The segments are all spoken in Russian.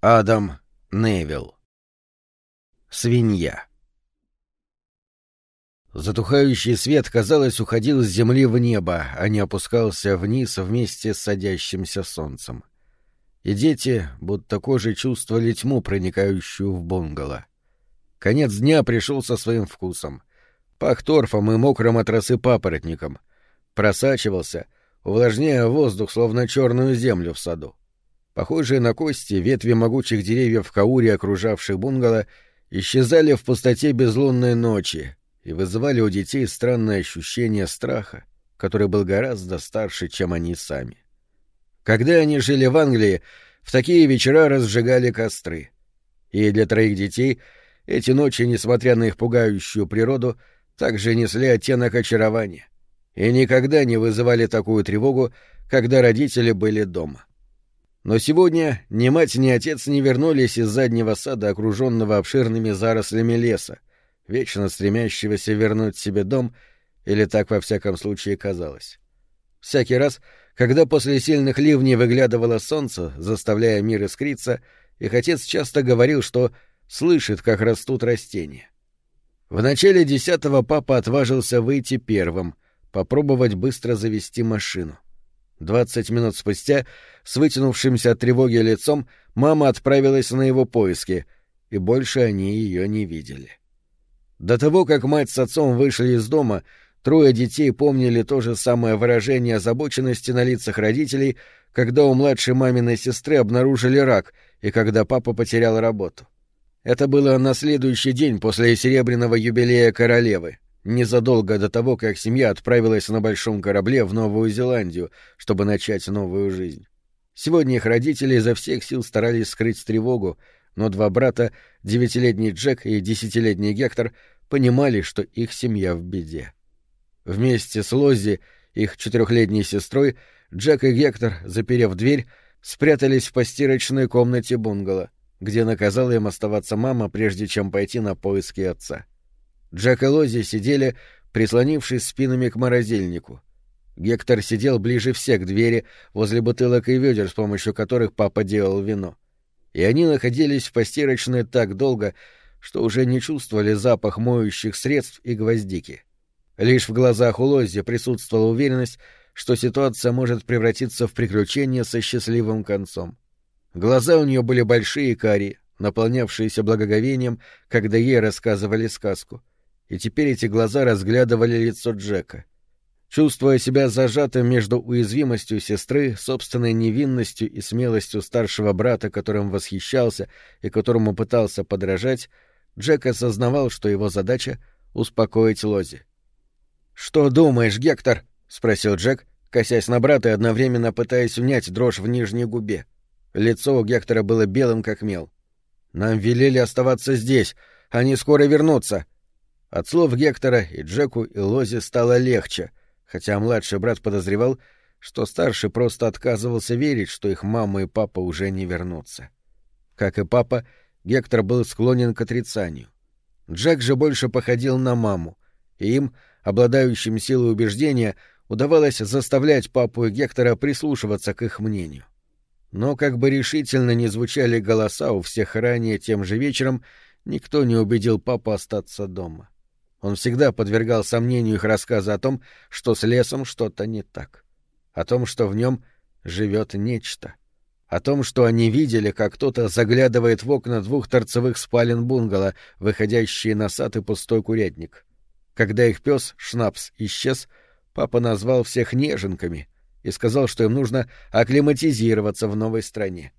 Адам Невилл. Свинья. Затухающий свет, казалось, уходил с земли в небо, а не опускался вниз вместе с садящимся солнцем. И дети будто кожей чувствовали тьму, проникающую в бунгало. Конец дня пришел со своим вкусом. Пах торфом и мокрым от росы папоротником. Просачивался, увлажняя воздух, словно черную землю в саду. Похожие на кости, ветви могучих деревьев в кауре, окружавших бунгало, исчезали в пустоте безлунной ночи и вызывали у детей странное ощущение страха, который был гораздо старше, чем они сами. Когда они жили в Англии, в такие вечера разжигали костры. И для троих детей эти ночи, несмотря на их пугающую природу, также несли оттенок очарования и никогда не вызывали такую тревогу, когда родители были дома. Но сегодня ни мать, ни отец не вернулись из заднего сада, окруженного обширными зарослями леса, вечно стремящегося вернуть себе дом, или так во всяком случае казалось. Всякий раз, когда после сильных ливней выглядывало солнце, заставляя мир искриться, их отец часто говорил, что слышит, как растут растения. В начале десятого папа отважился выйти первым, попробовать быстро завести машину. Двадцать минут спустя, с вытянувшимся от тревоги лицом, мама отправилась на его поиски, и больше они ее не видели. До того, как мать с отцом вышли из дома, трое детей помнили то же самое выражение озабоченности на лицах родителей, когда у младшей маминой сестры обнаружили рак и когда папа потерял работу. Это было на следующий день после серебряного юбилея королевы, незадолго до того, как семья отправилась на большом корабле в Новую Зеландию, чтобы начать новую жизнь. Сегодня их родители изо всех сил старались скрыть тревогу, но два брата, девятилетний Джек и десятилетний Гектор, понимали, что их семья в беде. Вместе с Лоззи, их четырехлетней сестрой, Джек и Гектор, заперев дверь, спрятались в постирочной комнате бунгало, где наказала им оставаться мама, прежде чем пойти на поиски отца. — Джек и Лози сидели, прислонившись спинами к морозильнику. Гектор сидел ближе всех к двери, возле бутылок и ведер, с помощью которых папа делал вино. И они находились в постирочной так долго, что уже не чувствовали запах моющих средств и гвоздики. Лишь в глазах у Лози присутствовала уверенность, что ситуация может превратиться в приключение со счастливым концом. Глаза у нее были большие и карие, наполнявшиеся благоговением, когда ей рассказывали сказку — и теперь эти глаза разглядывали лицо Джека. Чувствуя себя зажатым между уязвимостью сестры, собственной невинностью и смелостью старшего брата, которым восхищался и которому пытался подражать, Джек осознавал, что его задача — успокоить Лози. «Что думаешь, Гектор?» — спросил Джек, косясь на брата и одновременно пытаясь унять дрожь в нижней губе. Лицо у Гектора было белым, как мел. «Нам велели оставаться здесь. Они скоро вернутся», от слов Гектора и Джеку и Лози стало легче, хотя младший брат подозревал, что старший просто отказывался верить, что их мама и папа уже не вернутся. Как и папа, Гектор был склонен к отрицанию. Джек же больше походил на маму, и им, обладающим силой убеждения, удавалось заставлять папу и Гектора прислушиваться к их мнению. Но как бы решительно ни звучали голоса у всех ранее тем же вечером, никто не убедил папу остаться дома. Он всегда подвергал сомнению их рассказы о том, что с лесом что-то не так. О том, что в нем живет нечто. О том, что они видели, как кто-то заглядывает в окна двух торцевых спален бунгало, выходящие на сад и пустой курятник. Когда их пес, Шнапс, исчез, папа назвал всех неженками и сказал, что им нужно акклиматизироваться в новой стране.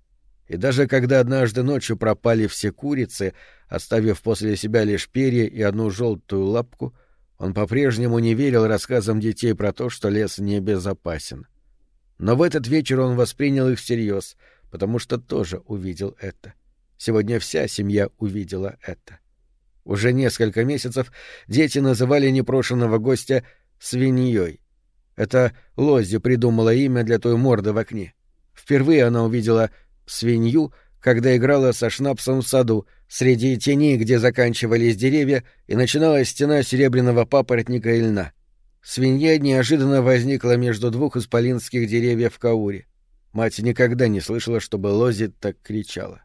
И даже когда однажды ночью пропали все курицы, оставив после себя лишь перья и одну желтую лапку, он по-прежнему не верил рассказам детей про то, что лес небезопасен. Но в этот вечер он воспринял их всерьез, потому что тоже увидел это. Сегодня вся семья увидела это. Уже несколько месяцев дети называли непрошенного гостя «свиньей». Это Лоззи придумала имя для той морды в окне. Впервые она увидела свинью, когда играла со шнапсом в саду, среди теней, где заканчивались деревья, и начиналась стена серебряного папоротника и льна. Свинья неожиданно возникла между двух исполинских деревьев в Кауре. Мать никогда не слышала, чтобы Лози так кричала.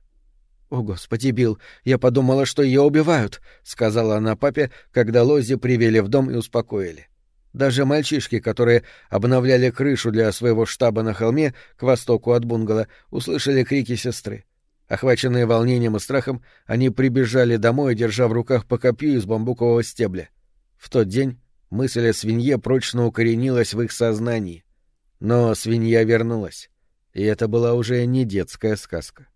«О, господи, Билл, я подумала, что ее убивают», — сказала она папе, когда Лози привели в дом и успокоили. Даже мальчишки, которые обновляли крышу для своего штаба на холме к востоку от бунгало, услышали крики сестры. Охваченные волнением и страхом, они прибежали домой, держа в руках по копью из бамбукового стебля. В тот день мысль о свинье прочно укоренилась в их сознании. Но свинья вернулась, и это была уже не детская сказка.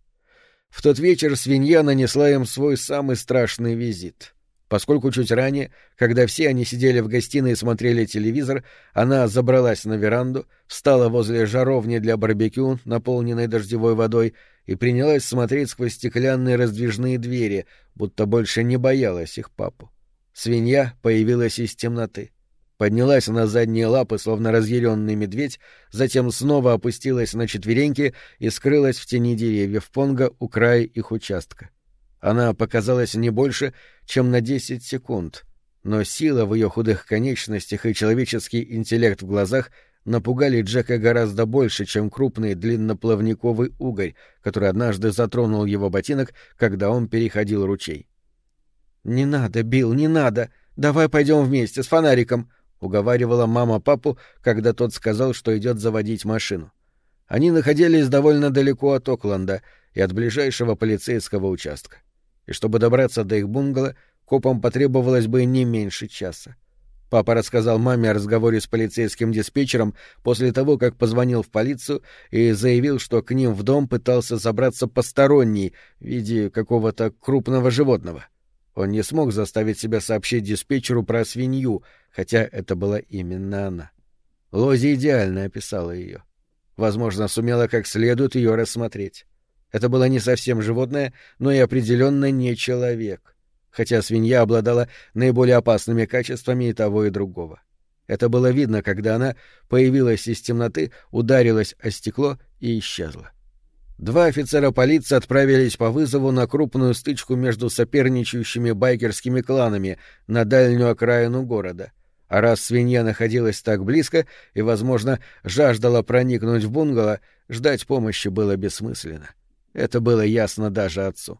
В тот вечер свинья нанесла им свой самый страшный визит — поскольку чуть ранее, когда все они сидели в гостиной и смотрели телевизор, она забралась на веранду, встала возле жаровни для барбекю, наполненной дождевой водой, и принялась смотреть сквозь стеклянные раздвижные двери, будто больше не боялась их папу. Свинья появилась из темноты. Поднялась на задние лапы, словно разъяренный медведь, затем снова опустилась на четвереньки и скрылась в тени деревьев Понга у края их участка. Она показалась не больше, чем на десять секунд, но сила в ее худых конечностях и человеческий интеллект в глазах напугали Джека гораздо больше, чем крупный длинноплавниковый угорь, который однажды затронул его ботинок, когда он переходил ручей. «Не надо, Билл, не надо! Давай пойдем вместе, с фонариком!» — уговаривала мама папу, когда тот сказал, что идет заводить машину. Они находились довольно далеко от Окленда и от ближайшего полицейского участка и чтобы добраться до их бунгало, копам потребовалось бы не меньше часа. Папа рассказал маме о разговоре с полицейским диспетчером после того, как позвонил в полицию и заявил, что к ним в дом пытался забраться посторонний в виде какого-то крупного животного. Он не смог заставить себя сообщить диспетчеру про свинью, хотя это была именно она. Лози идеально описала ее. Возможно, сумела как следует ее рассмотреть. Это было не совсем животное, но и определенно не человек, хотя свинья обладала наиболее опасными качествами и того, и другого. Это было видно, когда она появилась из темноты, ударилась о стекло и исчезла. Два офицера полиции отправились по вызову на крупную стычку между соперничающими байкерскими кланами на дальнюю окраину города. А раз свинья находилась так близко и, возможно, жаждала проникнуть в бунгало, ждать помощи было бессмысленно. Это было ясно даже отцу.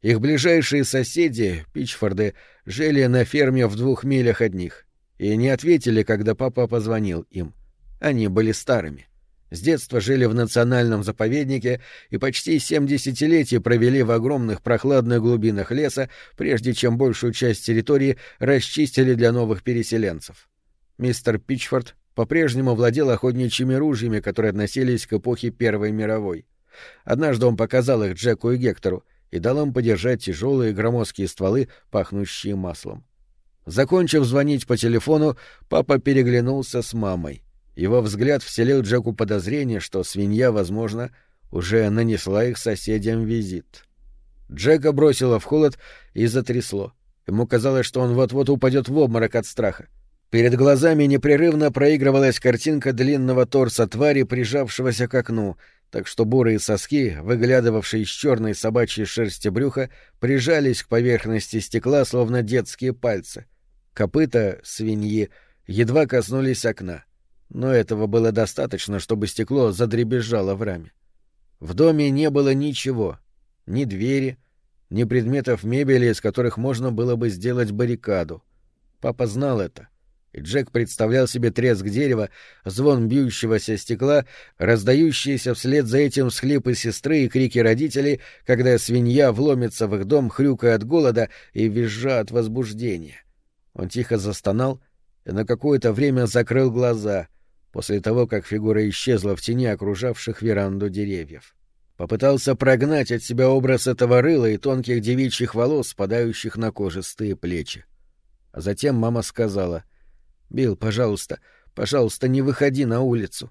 Их ближайшие соседи, Пичфорды, жили на ферме в двух милях от них и не ответили, когда папа позвонил им. Они были старыми. С детства жили в национальном заповеднике и почти семь десятилетий провели в огромных прохладных глубинах леса, прежде чем большую часть территории расчистили для новых переселенцев. Мистер Пичфорд по-прежнему владел охотничьими ружьями, которые относились к эпохе Первой мировой. Однажды он показал их Джеку и Гектору и дал им подержать тяжелые громоздкие стволы, пахнущие маслом. Закончив звонить по телефону, папа переглянулся с мамой. Его взгляд вселил Джеку подозрение, что свинья, возможно, уже нанесла их соседям визит. Джека бросило в холод и затрясло. Ему казалось, что он вот-вот упадет в обморок от страха. Перед глазами непрерывно проигрывалась картинка длинного торса твари, прижавшегося к окну, так что бурые соски, выглядывавшие из черной собачьей шерсти брюха, прижались к поверхности стекла, словно детские пальцы. Копыта свиньи едва коснулись окна, но этого было достаточно, чтобы стекло задребезжало в раме. В доме не было ничего, ни двери, ни предметов мебели, из которых можно было бы сделать баррикаду. Папа знал это — Джек представлял себе треск дерева, звон бьющегося стекла, раздающиеся вслед за этим всхлипы сестры и крики родителей, когда свинья вломится в их дом, хрюкая от голода и визжа от возбуждения. Он тихо застонал и на какое-то время закрыл глаза, после того, как фигура исчезла в тени окружавших веранду деревьев. Попытался прогнать от себя образ этого рыла и тонких девичьих волос, спадающих на кожистые плечи. А затем мама сказала — Билл, пожалуйста, пожалуйста, не выходи на улицу.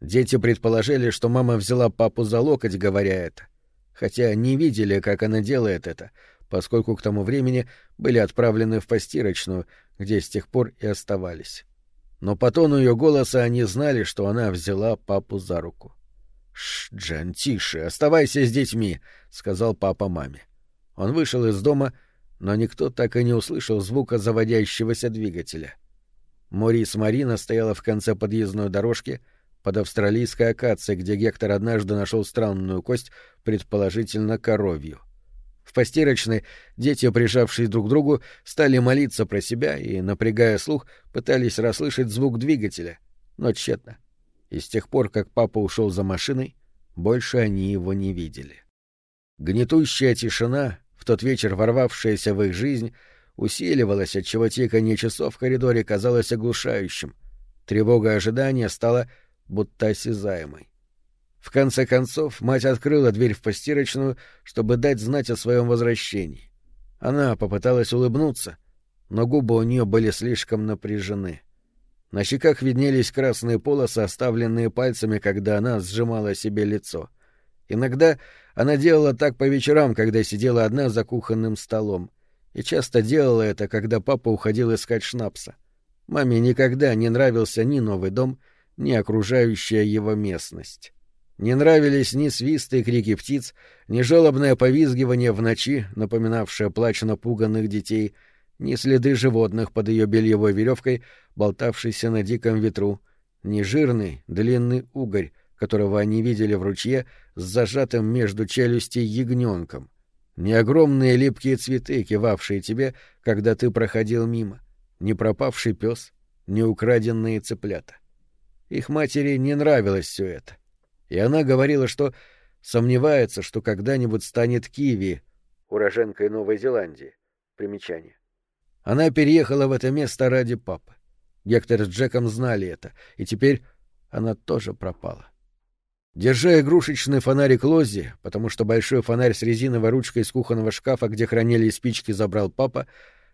Дети предположили, что мама взяла папу за локоть, говоря это, хотя не видели, как она делает это, поскольку к тому времени были отправлены в постирочную, где с тех пор и оставались. Но по тону ее голоса они знали, что она взяла папу за руку. «Шш, Джан, тише, оставайся с детьми», — сказал папа маме. Он вышел из дома, но никто так и не услышал звука заводящегося двигателя. Морис Марина стояла в конце подъездной дорожки, под австралийской акацией, где Гектор однажды нашел странную кость, предположительно коровью. В постирочной дети, прижавшие друг к другу, стали молиться про себя и, напрягая слух, пытались расслышать звук двигателя, но тщетно. И с тех пор, как папа ушел за машиной, больше они его не видели. Гнетущая тишина, в тот вечер ворвавшаяся в их жизнь, усиливалась, отчего тиканье часов в коридоре казалось оглушающим. Тревога ожидания стала будто осязаемой. В конце концов, мать открыла дверь в постирочную, чтобы дать знать о своем возвращении. Она попыталась улыбнуться, но губы у нее были слишком напряжены. На щеках виднелись красные полосы, оставленные пальцами, когда она сжимала себе лицо. Иногда она делала так по вечерам, когда сидела одна за кухонным столом, и часто делала это, когда папа уходил искать шнапса. Маме никогда не нравился ни новый дом, ни окружающая его местность. Не нравились ни свисты и крики птиц, ни жалобное повизгивание в ночи, напоминавшее плач напуганных детей, ни следы животных под ее бельевой веревкой, болтавшейся на диком ветру, ни жирный, длинный угорь, которого они видели в ручье с зажатым между челюстей ягненком, ни огромные липкие цветы, кивавшие тебе, когда ты проходил мимо, ни пропавший пес, ни украденные цыплята. Их матери не нравилось все это и она говорила, что сомневается, что когда-нибудь станет Киви, уроженкой Новой Зеландии. Примечание. Она переехала в это место ради папы. Гектор с Джеком знали это, и теперь она тоже пропала. Держа игрушечный фонарик Лоззи, потому что большой фонарь с резиновой ручкой из кухонного шкафа, где хранили спички, забрал папа,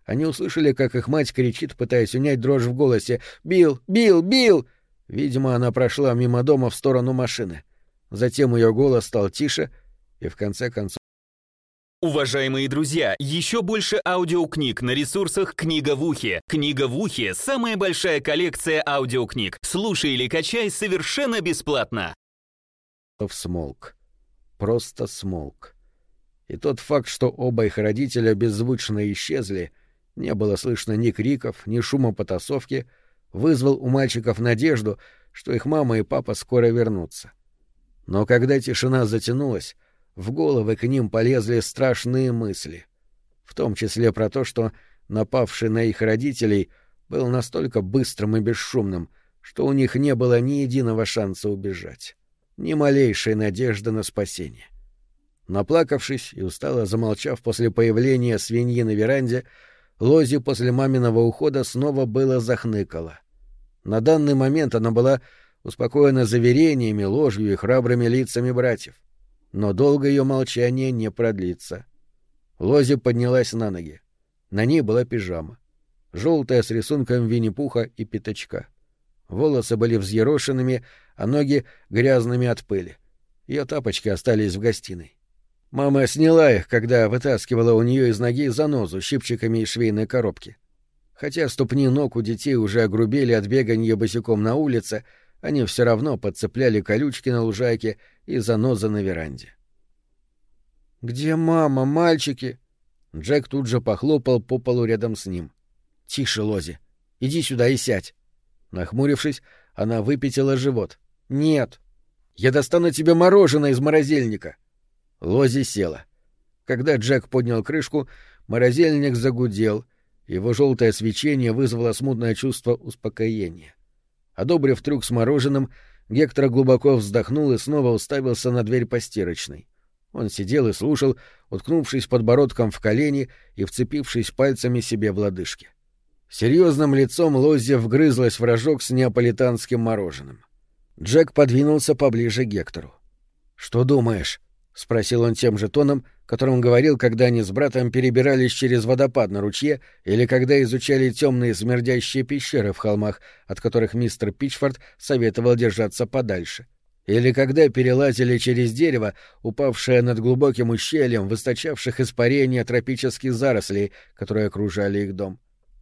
они услышали, как их мать кричит, пытаясь унять дрожь в голосе «Билл! Билл! Билл!» Видимо, она прошла мимо дома в сторону машины. Затем ее голос стал тише, и в конце концов... Уважаемые друзья, еще больше аудиокниг на ресурсах «Книга в ухе». «Книга в ухе» — самая большая коллекция аудиокниг. Слушай или качай совершенно бесплатно. Смолк. Просто смолк. И тот факт, что оба их родителя беззвучно исчезли, не было слышно ни криков, ни шума потасовки, вызвал у мальчиков надежду, что их мама и папа скоро вернутся. Но когда тишина затянулась, в головы к ним полезли страшные мысли, в том числе про то, что напавший на их родителей был настолько быстрым и бесшумным, что у них не было ни единого шанса убежать, ни малейшей надежды на спасение. Наплакавшись и устало замолчав после появления свиньи на веранде, Лози после маминого ухода снова было захныкала. На данный момент она была успокоена заверениями, ложью и храбрыми лицами братьев. Но долго ее молчание не продлится. Лози поднялась на ноги. На ней была пижама. Желтая с рисунком Винни-Пуха и пятачка. Волосы были взъерошенными, а ноги грязными от пыли. Ее тапочки остались в гостиной. Мама сняла их, когда вытаскивала у нее из ноги занозу щипчиками из швейной коробки. Хотя ступни ног у детей уже огрубели от бегания босиком на улице, они все равно подцепляли колючки на лужайке и занозы на веранде. «Где мама, мальчики?» Джек тут же похлопал по полу рядом с ним. «Тише, Лози. Иди сюда и сядь». Нахмурившись, она выпятила живот. «Нет. Я достану тебе мороженое из морозильника». Лози села. Когда Джек поднял крышку, морозильник загудел, его желтое свечение вызвало смутное чувство успокоения. Одобрив трюк с мороженым, Гектор глубоко вздохнул и снова уставился на дверь постирочной. Он сидел и слушал, уткнувшись подбородком в колени и вцепившись пальцами себе в лодыжки. Серьезным лицом Лоззи вгрызлась в рожок с неаполитанским мороженым. Джек подвинулся поближе к Гектору. «Что думаешь?» — спросил он тем же тоном, которым говорил, когда они с братом перебирались через водопад на ручье или когда изучали темные смердящие пещеры в холмах, от которых мистер Пичфорд советовал держаться подальше. Или когда перелазили через дерево, упавшее над глубоким ущельем, высточавших испарения тропических зарослей, которые окружали их дом.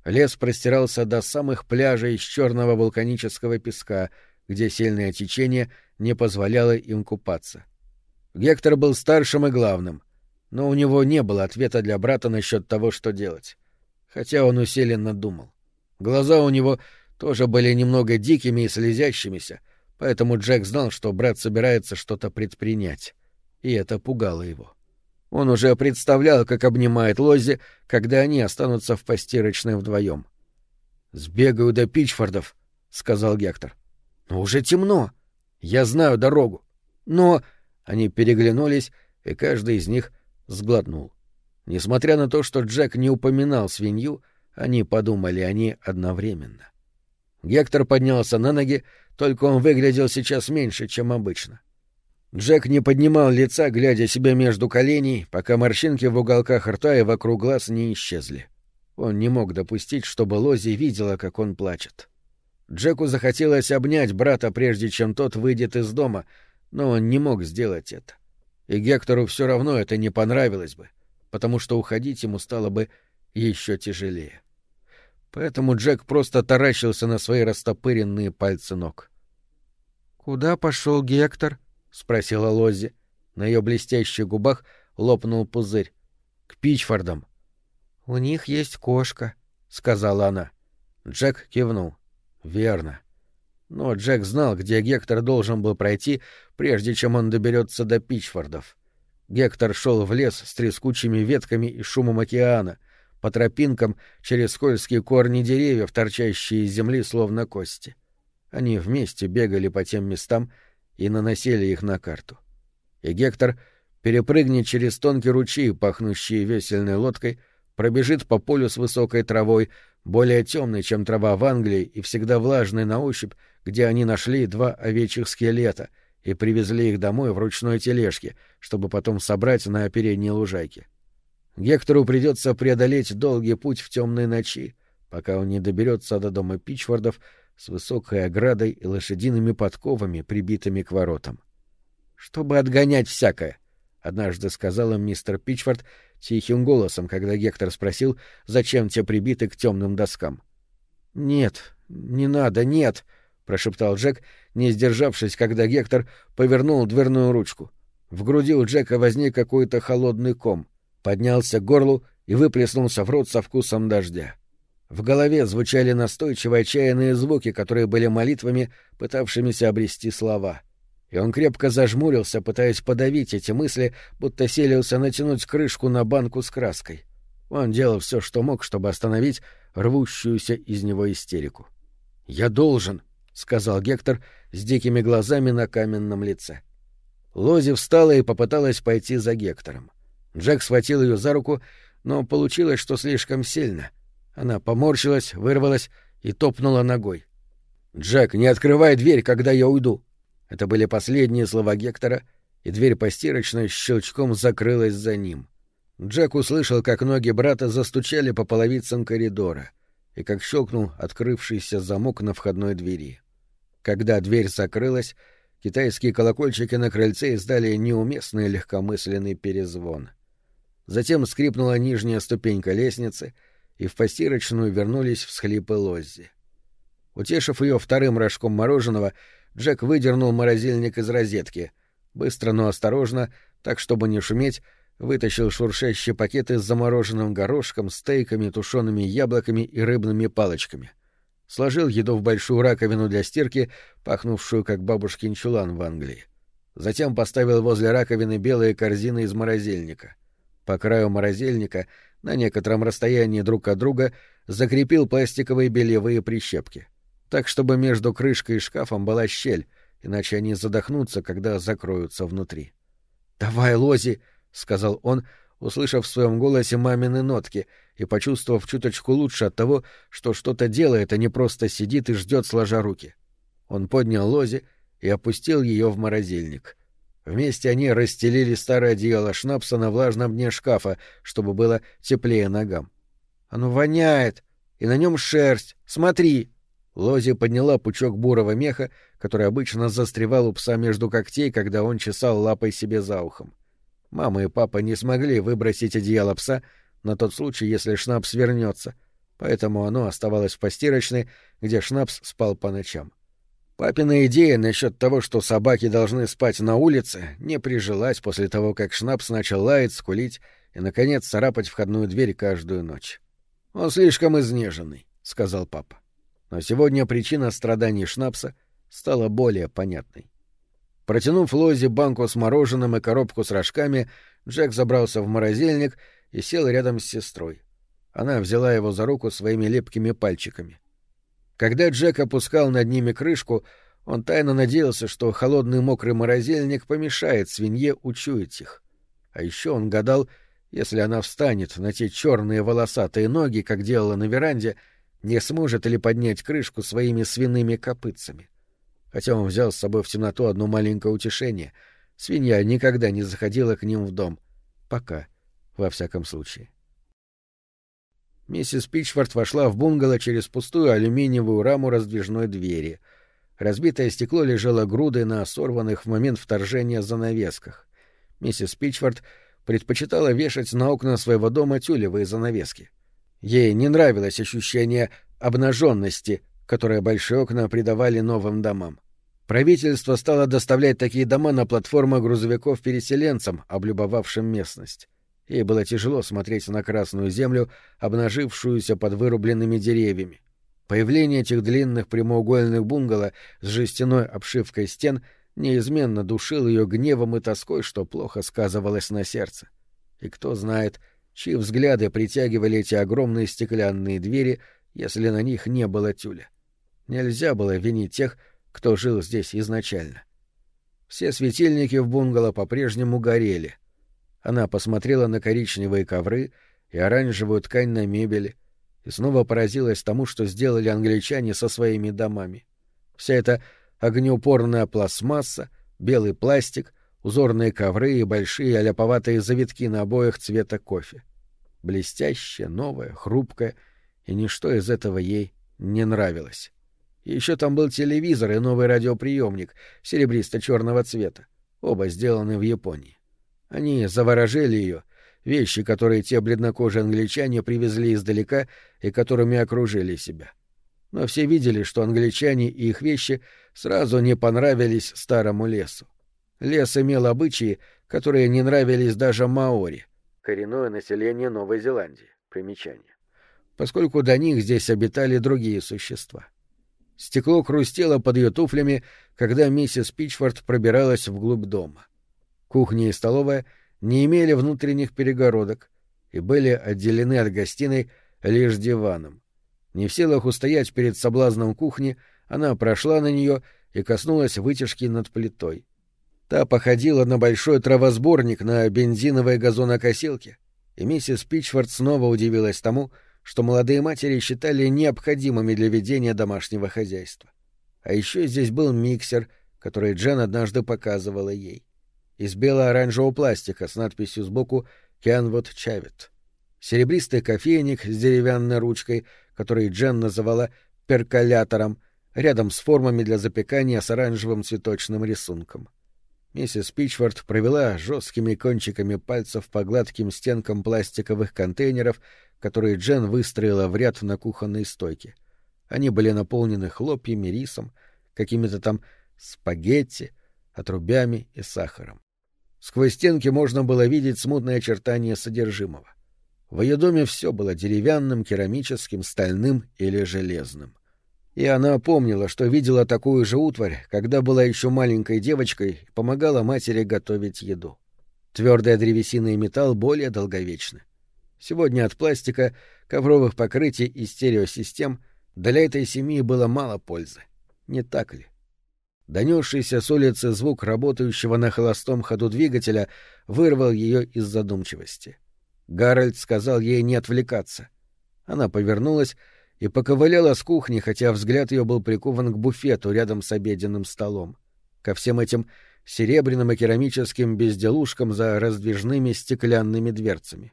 Лес простирался до самых пляжей из черного вулканического песка, где сильное течение не позволяло им купаться. Гектор был старшим и главным, но у него не было ответа для брата насчет того, что делать. Хотя он усиленно думал. Глаза у него тоже были немного дикими и слезящимися, поэтому Джек знал, что брат собирается что-то предпринять, и это пугало его. Он уже представлял, как обнимает Лози, когда они останутся в постирочной вдвоем. «Сбегаю до Пичфордов», — сказал Гектор. «Но уже темно. Я знаю дорогу. Но...» Они переглянулись, и каждый из них сглотнул. Несмотря на то, что Джек не упоминал свинью, они подумали они одновременно. Гектор поднялся на ноги, только он выглядел сейчас меньше, чем обычно. Джек не поднимал лица, глядя себе между коленей, пока морщинки в уголках рта и вокруг глаз не исчезли. Он не мог допустить, чтобы Лози видела, как он плачет. Джеку захотелось обнять брата, прежде чем тот выйдет из дома, но он не мог сделать это. И Гектору все равно это не понравилось бы, потому что уходить ему стало бы еще тяжелее. Поэтому Джек просто таращился на свои растопыренные пальцы ног. «Куда пошел Гектор?» — спросила Лоззи. На ее блестящих губах лопнул пузырь. «К Пичфордам». «У них есть кошка», — сказала она. Джек кивнул. «Верно». Но Джек знал, где Гектор должен был пройти, прежде чем он доберется до Пичфордов. Гектор шел в лес с трескучими ветками и шумом океана, по тропинкам через скользкие корни деревьев, торчащие из земли словно кости. Они вместе бегали по тем местам и наносили их на карту. И Гектор перепрыгнет через тонкий ручей, пахнущий весельной лодкой, пробежит по полю с высокой травой, более темной, чем трава в Англии и всегда влажной на ощупь, где они нашли два овечьих скелета и привезли их домой в ручной тележке, чтобы потом собрать на передней лужайке. Гектору придется преодолеть долгий путь в темной ночи, пока он не доберется до дома Пичфордов с высокой оградой и лошадиными подковами, прибитыми к воротам. «Чтобы отгонять всякое», — однажды сказал им мистер Пичфорд тихим голосом, когда Гектор спросил, зачем те прибиты к темным доскам. «Нет, не надо, нет», — прошептал Джек, не сдержавшись, когда Гектор повернул дверную ручку. В груди у Джека возник какой-то холодный ком, поднялся к горлу и выплеснулся в рот со вкусом дождя. В голове звучали настойчивые отчаянные звуки, которые были молитвами, пытавшимися обрести слова — и он крепко зажмурился, пытаясь подавить эти мысли, будто селился натянуть крышку на банку с краской. Он делал все, что мог, чтобы остановить рвущуюся из него истерику. «Я должен», — сказал Гектор с дикими глазами на каменном лице. Лози встала и попыталась пойти за Гектором. Джек схватил ее за руку, но получилось, что слишком сильно. Она поморщилась, вырвалась и топнула ногой. «Джек, не открывай дверь, когда я уйду!» Это были последние слова Гектора, и дверь постирочной щелчком закрылась за ним. Джек услышал, как ноги брата застучали по половицам коридора, и как щелкнул открывшийся замок на входной двери. Когда дверь закрылась, китайские колокольчики на крыльце издали неуместный легкомысленный перезвон. Затем скрипнула нижняя ступенька лестницы, и в постирочную вернулись всхлипы Лоззи. Утешив ее вторым рожком мороженого, Джек выдернул морозильник из розетки. Быстро, но осторожно, так чтобы не шуметь, вытащил шуршащие пакеты с замороженным горошком, стейками, тушеными яблоками и рыбными палочками. Сложил еду в большую раковину для стирки, пахнувшую как бабушкин чулан в Англии. Затем поставил возле раковины белые корзины из морозильника. По краю морозильника, на некотором расстоянии друг от друга, закрепил пластиковые бельевые прищепки — так чтобы между крышкой и шкафом была щель, иначе они задохнутся, когда закроются внутри. «Давай, Лози!» — сказал он, услышав в своем голосе мамины нотки и почувствовав чуточку лучше от того, что что-то делает, а не просто сидит и ждет, сложа руки. Он поднял Лози и опустил ее в морозильник. Вместе они расстелили старое одеяло шнапса на влажном дне шкафа, чтобы было теплее ногам. «Оно воняет! И на нем шерсть! Смотри!» Лози подняла пучок бурого меха, который обычно застревал у пса между когтей, когда он чесал лапой себе за ухом. Мама и папа не смогли выбросить одеяло пса на тот случай, если Шнапс вернется, поэтому оно оставалось в постирочной, где Шнапс спал по ночам. Папина идея насчет того, что собаки должны спать на улице, не прижилась после того, как Шнапс начал лаять, скулить и, наконец, царапать входную дверь каждую ночь. «Он слишком изнеженный», — сказал папа. Но сегодня причина страданий Шнапса стала более понятной. Протянув Лозе банку с мороженым и коробку с рожками, Джек забрался в морозильник и сел рядом с сестрой. Она взяла его за руку своими лепкими пальчиками. Когда Джек опускал над ними крышку, он тайно надеялся, что холодный мокрый морозильник помешает свинье учуять их. А еще он гадал, если она встанет на те черные волосатые ноги, как делала на веранде, не сможет ли поднять крышку своими свиными копытцами. Хотя он взял с собой в темноту одно маленькое утешение — свинья никогда не заходила к ним в дом. Пока, во всяком случае. Миссис Пичфорд вошла в бунгало через пустую алюминиевую раму раздвижной двери. Разбитое стекло лежало грудой на сорванных в момент вторжения занавесках. Миссис Пичфорд предпочитала вешать на окна своего дома тюлевые занавески. Ей не нравилось ощущение обнаженности, которое большие окна придавали новым домам. Правительство стало доставлять такие дома на платформах грузовиков переселенцам, облюбовавшим местность. Ей было тяжело смотреть на красную землю, обнажившуюся под вырубленными деревьями. Появление этих длинных прямоугольных бунгало с жестяной обшивкой стен — неизменно душил ее гневом и тоской, что плохо сказывалось на сердце. И кто знает, чьи взгляды притягивали эти огромные стеклянные двери, если на них не было тюля. Нельзя было винить тех, кто жил здесь изначально. Все светильники в бунгало по-прежнему горели. Она посмотрела на коричневые ковры и оранжевую ткань на мебели и снова поразилась тому, что сделали англичане со своими домами. Вся эта огнеупорная пластмасса, белый пластик, узорные ковры и большие аляповатые завитки на обоях цвета кофе. Блестящая, новая, хрупкая, и ничто из этого ей не нравилось. Еще там был телевизор и новый радиоприемник серебристо-черного цвета, оба сделаны в Японии. Они заворожили ее, вещи, которые те бледнокожие англичане привезли издалека и которыми окружили себя. Но все видели, что англичане и их вещи сразу не понравились старому лесу. Лес имел обычаи, которые не нравились даже маори, коренное население Новой Зеландии. Примечание. Поскольку до них здесь обитали другие существа. Стекло хрустело под ее туфлями, когда миссис Пичфорд пробиралась вглубь дома. Кухня и столовая не имели внутренних перегородок и были отделены от гостиной лишь диваном. Не в силах устоять перед соблазном кухни, она прошла на нее и коснулась вытяжки над плитой. Та походила на большой травосборник на бензиновой газонокосилке, и миссис Пичфорд снова удивилась тому, что молодые матери считали необходимыми для ведения домашнего хозяйства. А еще здесь был миксер, который Джен однажды показывала ей. Из бело-оранжевого пластика с надписью сбоку «Кенвуд Чавит». Серебристый кофейник с деревянной ручкой, который Джен называла перколятором, рядом с формами для запекания с оранжевым цветочным рисунком. Миссис Пичфорд провела жесткими кончиками пальцев по гладким стенкам пластиковых контейнеров, которые Джен выстроила в ряд на кухонной стойке. Они были наполнены хлопьями, рисом, какими-то там спагетти, отрубями и сахаром. Сквозь стенки можно было видеть смутные очертания содержимого. В ее доме все было деревянным, керамическим, стальным или железным. И она помнила, что видела такую же утварь, когда была еще маленькой девочкой и помогала матери готовить еду. Твердая древесина и металл более долговечны. Сегодня от пластика, ковровых покрытий и стереосистем для этой семьи было мало пользы. Не так ли? Донесшийся с улицы звук работающего на холостом ходу двигателя вырвал ее из задумчивости. Гарольд сказал ей не отвлекаться. Она повернулась и поковыляла с кухни, хотя взгляд ее был прикован к буфету рядом с обеденным столом. Ко всем этим серебряным и керамическим безделушкам за раздвижными стеклянными дверцами.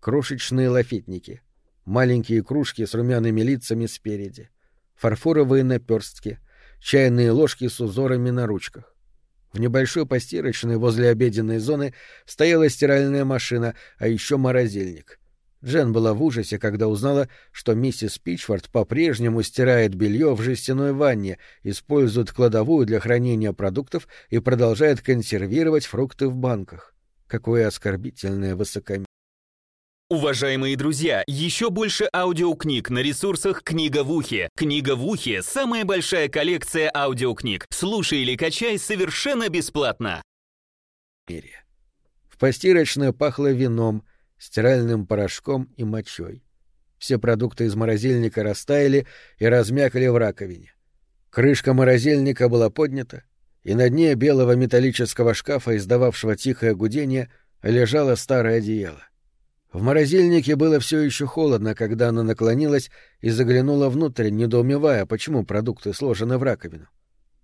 Крошечные лафитники, маленькие кружки с румяными лицами спереди, фарфоровые наперстки, чайные ложки с узорами на ручках. В небольшой постирочной возле обеденной зоны стояла стиральная машина, а еще морозильник — Джен была в ужасе, когда узнала, что миссис Пичфорд по-прежнему стирает белье в жестяной ванне, использует кладовую для хранения продуктов и продолжает консервировать фрукты в банках. Какое оскорбительное высокомерие. Уважаемые друзья, еще больше аудиокниг на ресурсах «Книга в ухе». «Книга в ухе» — самая большая коллекция аудиокниг. Слушай или качай совершенно бесплатно. В постирочной пахло вином, стиральным порошком и мочой. Все продукты из морозильника растаяли и размякли в раковине. Крышка морозильника была поднята, и на дне белого металлического шкафа, издававшего тихое гудение, лежало старое одеяло. В морозильнике было все еще холодно, когда она наклонилась и заглянула внутрь, недоумевая, почему продукты сложены в раковину.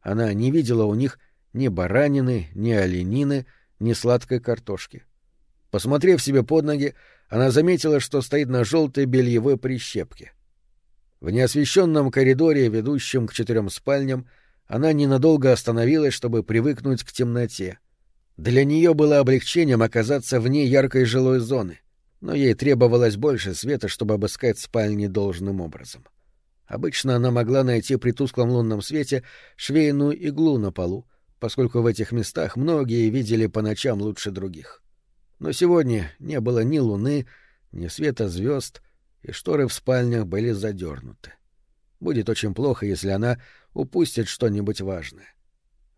Она не видела у них ни баранины, ни оленины, ни сладкой картошки. Посмотрев себе под ноги, она заметила, что стоит на желтой бельевой прищепке. В неосвещенном коридоре, ведущем к четырем спальням, она ненадолго остановилась, чтобы привыкнуть к темноте. Для нее было облегчением оказаться вне яркой жилой зоны — но ей требовалось больше света, чтобы обыскать спальни должным образом. Обычно она могла найти при тусклом лунном свете швейную иглу на полу, поскольку в этих местах многие видели по ночам лучше других. Но сегодня не было ни луны, ни света звезд, и шторы в спальнях были задернуты. Будет очень плохо, если она упустит что-нибудь важное.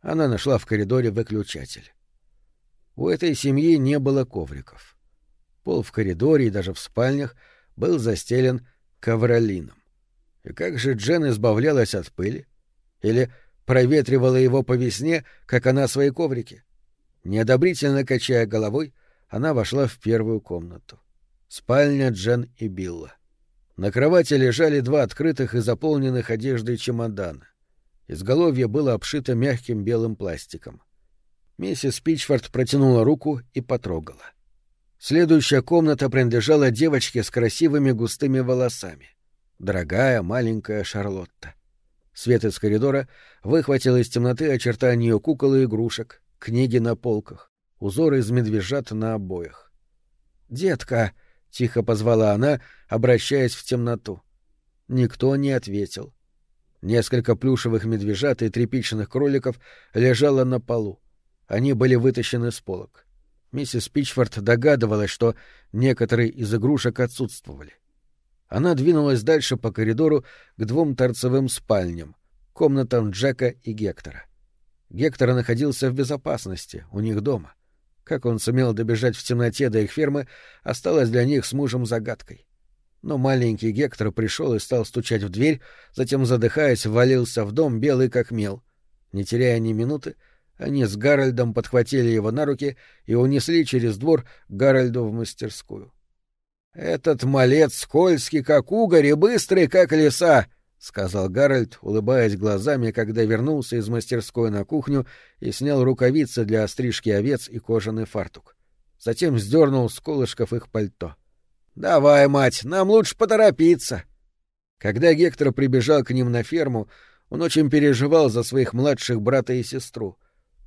Она нашла в коридоре выключатель. У этой семьи не было ковриков. Пол в коридоре и даже в спальнях был застелен ковролином. И как же Джен избавлялась от пыли? Или проветривала его по весне, как она свои коврики? Неодобрительно качая головой, она вошла в первую комнату. Спальня Джен и Билла. На кровати лежали два открытых и заполненных одеждой чемодана. Изголовье было обшито мягким белым пластиком. Миссис Пичфорд протянула руку и потрогала. Следующая комната принадлежала девочке с красивыми густыми волосами. Дорогая маленькая Шарлотта. Свет из коридора выхватил из темноты очертания кукол и игрушек, книги на полках, узоры из медвежат на обоях. «Детка!» — тихо позвала она, обращаясь в темноту. Никто не ответил. Несколько плюшевых медвежат и тряпичных кроликов лежало на полу. Они были вытащены с полок. Миссис Пичфорд догадывалась, что некоторые из игрушек отсутствовали. Она двинулась дальше по коридору к двум торцевым спальням, комнатам Джека и Гектора. Гектор находился в безопасности, у них дома. Как он сумел добежать в темноте до их фермы, осталось для них с мужем загадкой. Но маленький Гектор пришел и стал стучать в дверь, затем, задыхаясь, ввалился в дом, белый как мел. Не теряя ни минуты, они с Гарольдом подхватили его на руки и унесли через двор Гарольду в мастерскую. «Этот малец скользкий, как угорь, и быстрый, как лиса!» — сказал Гарольд, улыбаясь глазами, когда вернулся из мастерской на кухню и снял рукавицы для стрижки овец и кожаный фартук. Затем сдернул с колышков их пальто. «Давай, мать, нам лучше поторопиться!» Когда Гектор прибежал к ним на ферму, он очень переживал за своих младших брата и сестру —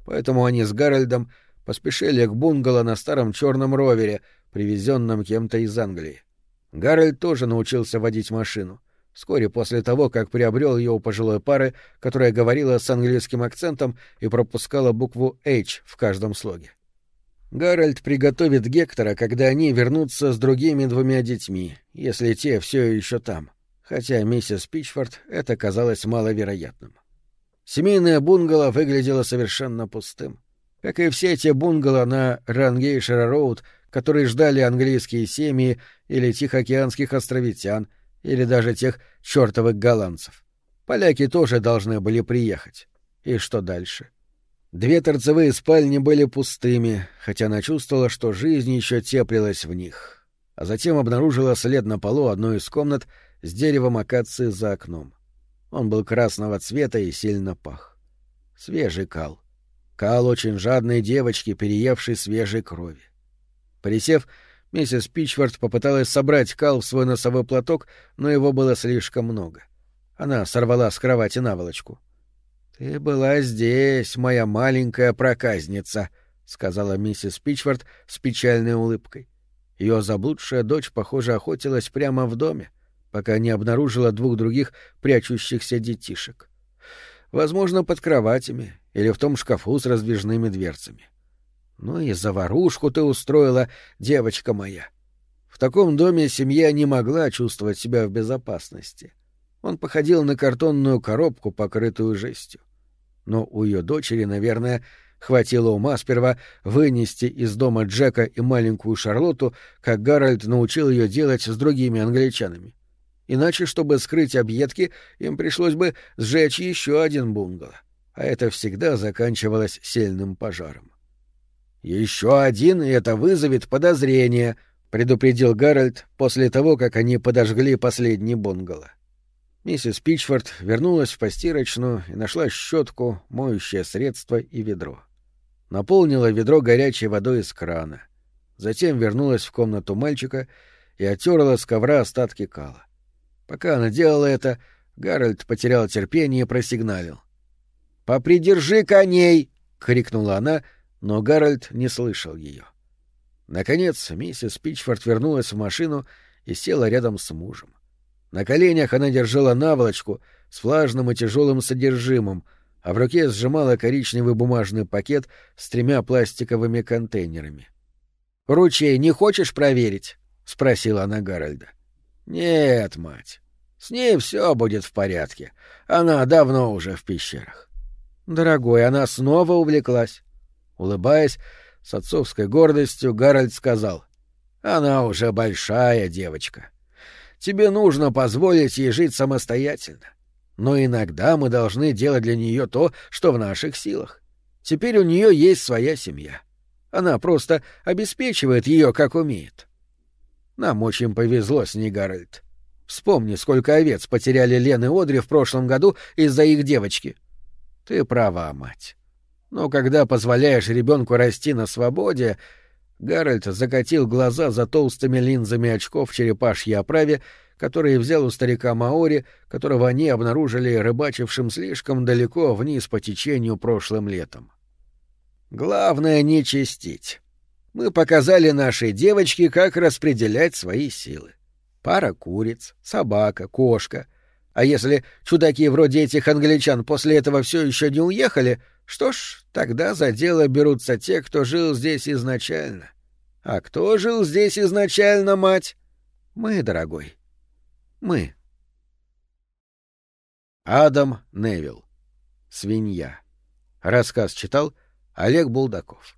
Поэтому они с Гарольдом поспешили к бунгало на старом черном ровере, привезенном кем-то из Англии. Гарольд тоже научился водить машину. Вскоре после того, как приобрел ее у пожилой пары, которая говорила с английским акцентом и пропускала букву H в каждом слоге. Гарольд приготовит Гектора, когда они вернутся с другими двумя детьми, если те все еще там, хотя миссис Пичфорд это казалось маловероятным. Семейное бунгало выглядело совершенно пустым. Как и все те бунгало на Рангейшера-Роуд, которые ждали английские семьи или тихоокеанских островитян, или даже тех чертовых голландцев. Поляки тоже должны были приехать. И что дальше? Две торцевые спальни были пустыми, хотя она чувствовала, что жизнь еще теплилась в них. А затем обнаружила след на полу одной из комнат с деревом акации за окном. Он был красного цвета и сильно пах. Свежий кал. Кал очень жадной девочки, переевшей свежей крови. Присев, миссис Пичвард попыталась собрать кал в свой носовой платок, но его было слишком много. Она сорвала с кровати наволочку. — Ты была здесь, моя маленькая проказница, — сказала миссис Пичвард с печальной улыбкой. Ее заблудшая дочь, похоже, охотилась прямо в доме пока не обнаружила двух других прячущихся детишек. Возможно, под кроватями или в том шкафу с раздвижными дверцами. Ну и заварушку ты устроила, девочка моя. В таком доме семья не могла чувствовать себя в безопасности. Он походил на картонную коробку, покрытую жестью. Но у ее дочери, наверное, хватило ума сперва вынести из дома Джека и маленькую Шарлотту, как Гарольд научил ее делать с другими англичанами. Иначе, чтобы скрыть объедки, им пришлось бы сжечь еще один бунгало, а это всегда заканчивалось сильным пожаром. «Еще один, и это вызовет подозрение», — предупредил Гарольд после того, как они подожгли последний бунгало. Миссис Пичфорд вернулась в постирочную и нашла щетку, моющее средство и ведро. Наполнила ведро горячей водой из крана. Затем вернулась в комнату мальчика и оттерла с ковра остатки кала. Пока она делала это, Гарольд потерял терпение и просигналил. «Попридержи коней!» — крикнула она, но Гарольд не слышал ее. Наконец миссис Пичфорд вернулась в машину и села рядом с мужем. На коленях она держала наволочку с влажным и тяжелым содержимым, а в руке сжимала коричневый бумажный пакет с тремя пластиковыми контейнерами. «Ручей не хочешь проверить?» — спросила она Гарольда. «Нет, мать. С ней все будет в порядке. Она давно уже в пещерах». «Дорогой, она снова увлеклась». Улыбаясь, с отцовской гордостью Гарольд сказал. «Она уже большая девочка. Тебе нужно позволить ей жить самостоятельно. Но иногда мы должны делать для нее то, что в наших силах. Теперь у нее есть своя семья. Она просто обеспечивает ее, как умеет. Нам очень повезло с ней, Гарольд. Вспомни, сколько овец потеряли Лен и Одри в прошлом году из-за их девочки. Ты права, мать. Но когда позволяешь ребенку расти на свободе, Гарольд закатил глаза за толстыми линзами очков в черепашьей оправе, которые взял у старика Маори, которого они обнаружили рыбачившим слишком далеко вниз по течению прошлым летом. «Главное — не чистить. Мы показали нашей девочке, как распределять свои силы. Пара куриц, собака, кошка. А если чудаки вроде этих англичан после этого все еще не уехали — что ж, тогда за дело берутся те, кто жил здесь изначально. А кто жил здесь изначально, мать? Мы, дорогой. Мы. Адам Невилл. Свинья. Рассказ читал Олег Булдаков.